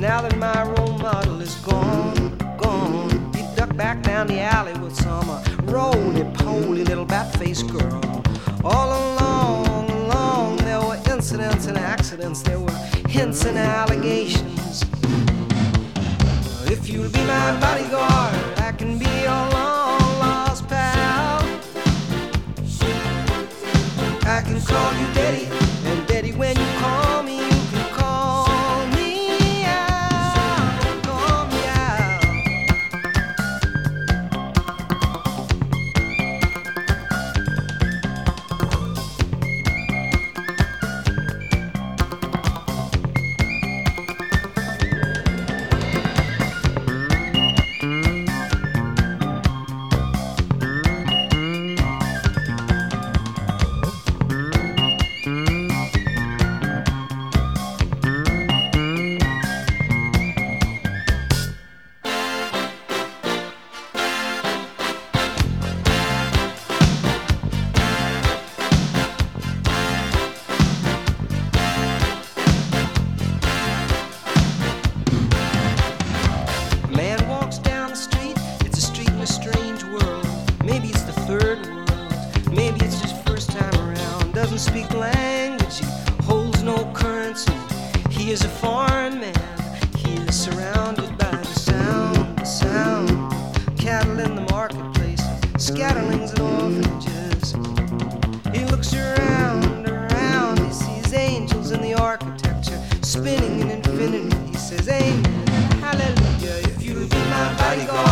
now that my role model is gone? Gone. He ducked back down the alley with some uh, roly poly little bat faced girl. All along, along, there were incidents and accidents, there were hints and allegations. If you'll be my bodyguard, I can be your long lost pal. I can call you Daddy, speak language, he holds no currency. He is a foreign man, he is surrounded by the sound, the sound. Cattle in the marketplace, scatterlings and orphanages. He looks around, around, he sees angels in the architecture, spinning in infinity. He says, Amen, hallelujah, if you be my bodyguard.